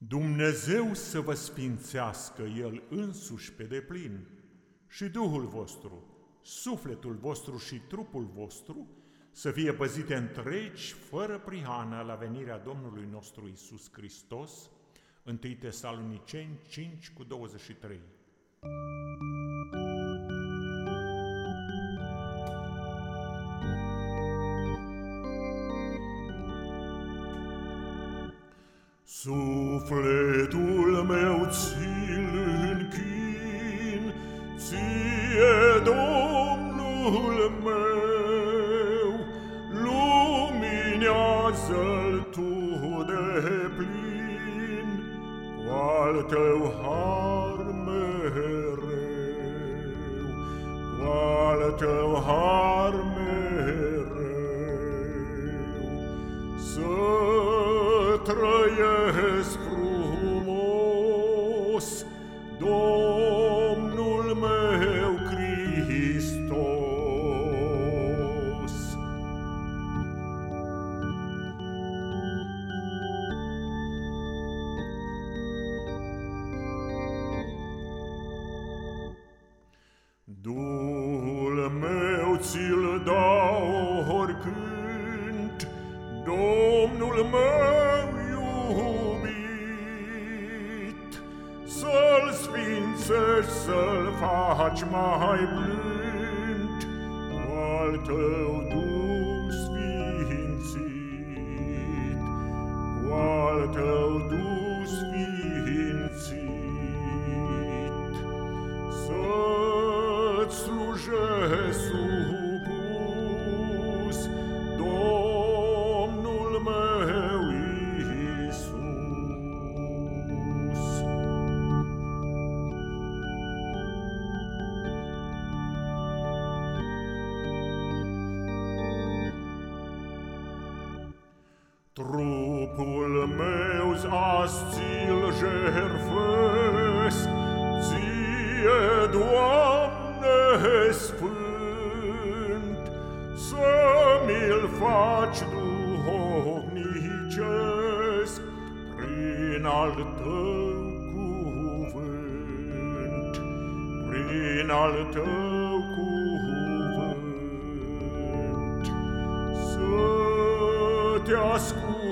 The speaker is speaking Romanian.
Dumnezeu să vă sfințească El însuși pe deplin și Duhul vostru, sufletul vostru și trupul vostru să fie păzite întregi, fără prihană, la venirea Domnului nostru Isus Hristos, 1 Tesaloniceni 5 cu 23. Sufletul meu ți-l închin, Ție, Domnul meu, Luminează-l Tu de plin, Cu al Tău har mereu, Cu al Tău har mereu. Trăiesc frumos, Domnul meu Hristos. Duhul meu ți-l dau oricând, Domnul meu iubit, Să-l sfințești, să-l faci mai blând, Al tău Duh sfințit, Cu al tău Duh sfințit, Să-ți slujesc Trupul meu-s asțil jerfesc, Ție, Doamne, sfânt, Să mi-l faci duhovnicesc Prin al tău cuvânt, Prin al tău cuvânt. te ascolto